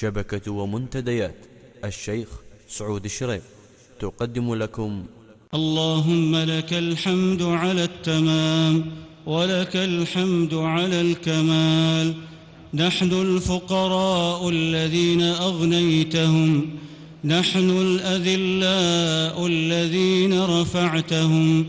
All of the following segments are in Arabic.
شبكة ومنتديات. الشيخ سعود الشريف. تقدم لكم. اللهم لك الحمد على التمام ولك الحمد على الكمال. نحن الفقراء الذين أغنيتهم. نحن الأذلاء الذين رفعتهم.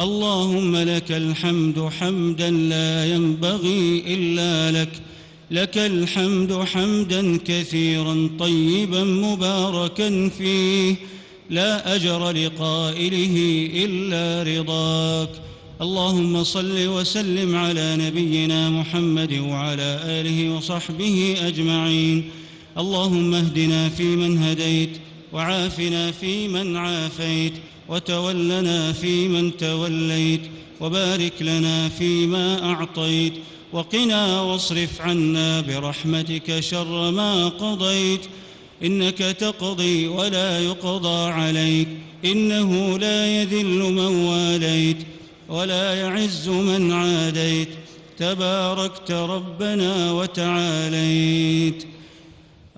اللهم لك الحمد حمدا لا ينبغي إلا لك. لك الحمد حمدا كثيرا طيبا مباركا فيه. لا أجر لقائله إلا رضاك. اللهم صل وسلم على نبينا محمد وعلى آله وصحبه أجمعين. اللهم اهدنا فيمن هديت وعافنا فيمن عافيت وتولنا فيمن توليت. وبارك لنا فيما أعطيت وقنا واصرف عنا برحمتك شر ما قضيت. إنك تقضي ولا يقضى عليك إنه لا يذل من واليت ولا يعز من عاديت. تباركت ربنا وتعاليت.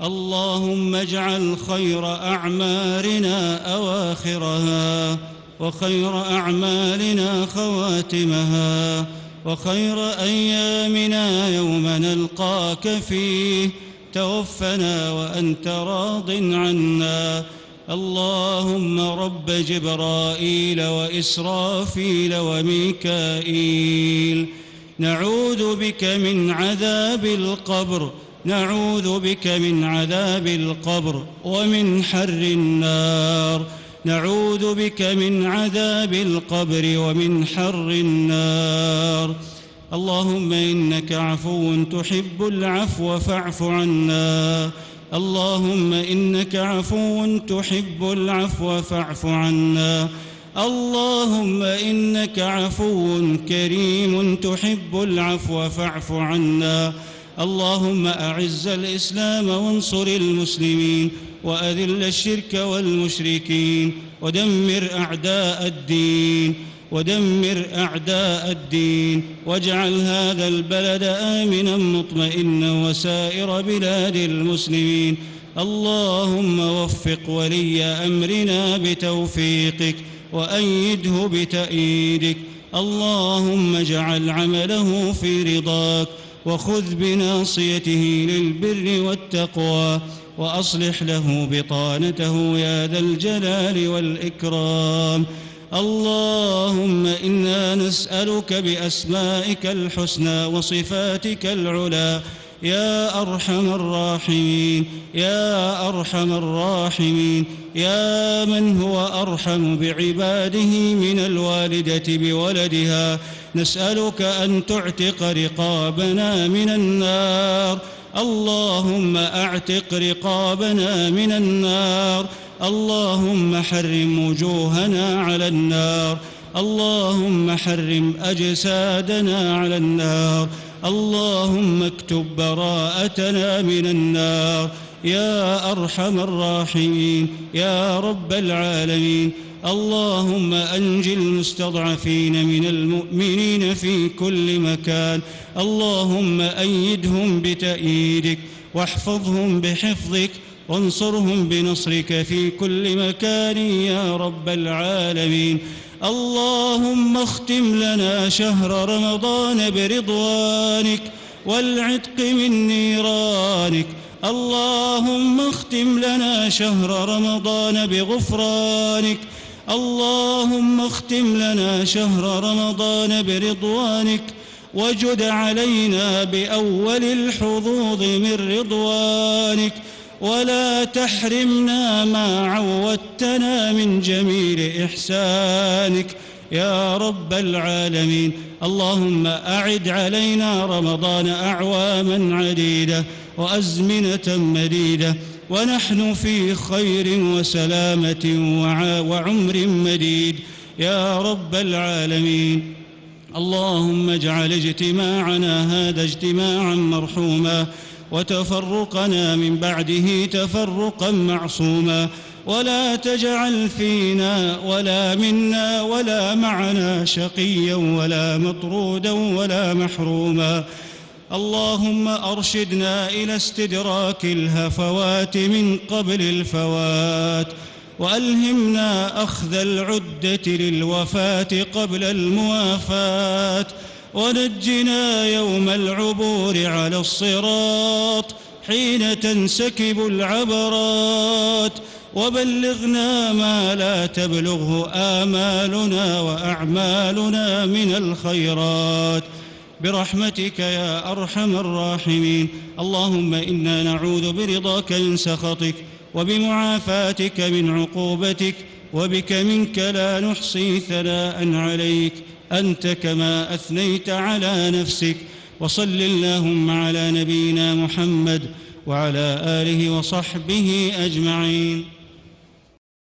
اللهم اجعل خير أعمارنا أواخرها. وخير أعمالنا خواتمها وخير أيامنا يوم نلقاك فيه. توفنا وأنت راض عنا. اللهم رب جبرائيل وإسرافيل وميكائيل. نعوذ بك من عذاب القبر. نعوذ بك من عذاب القبر ومن حر النار. نعوذ بك من عذاب القبر ومن حر النار. اللهم إنك عفو تحب العفو فاعف عنا. اللهم إنك عفو تحب العفو فاعف عنا. اللهم إنك عفو كريم تحب العفو فاعف عنا. اللهم أعز الإسلام وانصر المسلمين. وأذل الشرك والمشركين ودمر أعداء الدين ودمر أعداء الدين واجعل هذا البلد آمنا مطمئنا وسائر بلاد المسلمين. اللهم وفق ولي أمرنا بتوفيقك وأيده بتأييدك. اللهم اجعل عمله في رضاك. وخذ بناصيته للبر والتقوى وأصلح له بطانته يا ذا الجلال والإكرام. اللهم إنا نسألك بأسمائك الحسنى وصفاتك العلى يا أرحم الراحمين يا أرحم الراحمين يا من هو أرحم بعباده من الوالدة بولدها نسألك أن تعتق رقابنا من النار. اللهم أعتق رقابنا من النار. اللهم حرم وجوهنا على النار. اللهم حرم أجسادنا على النار. اللهم اكتب براءتنا من النار. يا أرحم الراحمين. يا رب العالمين. اللهم انج المستضعفين من المؤمنين في كل مكان. اللهم أيدهم بتأييدك واحفظهم بحفظك. وانصرهم بنصرك في كل مكان يا رب العالمين. اللهم اختم لنا شهر رمضان برضوانك والعتق من نيرانك. اللهم اختم لنا شهر رمضان بغفرانك. اللهم اختم لنا شهر رمضان برضوانك. وجد علينا بأول الحظوظ من رضوانك. ولا تحرمنا ما عودتنا من جميل إحسانك يا رب العالمين. اللهم أعد علينا رمضان أعواما عديدة وأزمنة مديدة. ونحن في خير وسلامة وعمر مديد يا رب العالمين. اللهم اجعل اجتماعنا هذا اجتماعا مرحوما. وتفرقنا من بعده تفرقا معصوما. ولا تجعل فينا ولا منا ولا معنا شقيا ولا مطرودا ولا محروما. اللهم أرشدنا إلى استدراك الهفوات من قبل الفوات. وألهمنا أخذ العدة للوفاة قبل الموافاة. ونجنا يوم العبور على الصراط حين تنسكب العبرات. وبلغنا ما لا تبلغه آمالنا وأعمالنا من الخيرات. برحمتك يا أرحم الراحمين. اللهم إنا نعوذ برضاك من سخطك وبمعافاتك من عقوبتك وبك منك لا نحصي ثناء عليك. أنت كما أثنيت على نفسك وصل اللهم على نبينا محمد وعلى آله وصحبه أجمعين.